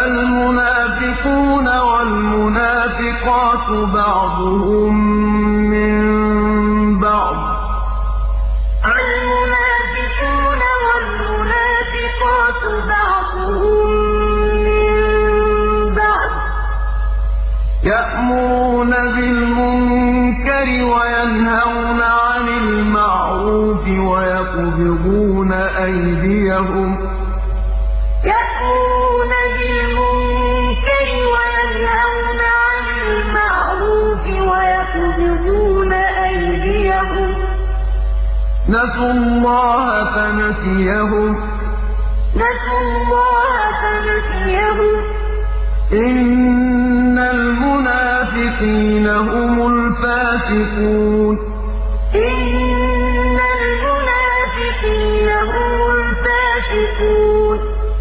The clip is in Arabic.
الْمُنَافِقُونَ وَالْمُنَافِقَاتُ بَعْضُهُم مِّن بَعْضٍ ۚ. يَأْمُرُونَ بِالْمُنكَرِ وَيَنْهَوْنَ عَنِ الْمَعْرُوفِ وَيَقْبِضُونَ أَيْدِيَهُمْ ۚ. نسوا الله فنسيهم. إن المنافقين هم الفاسقون.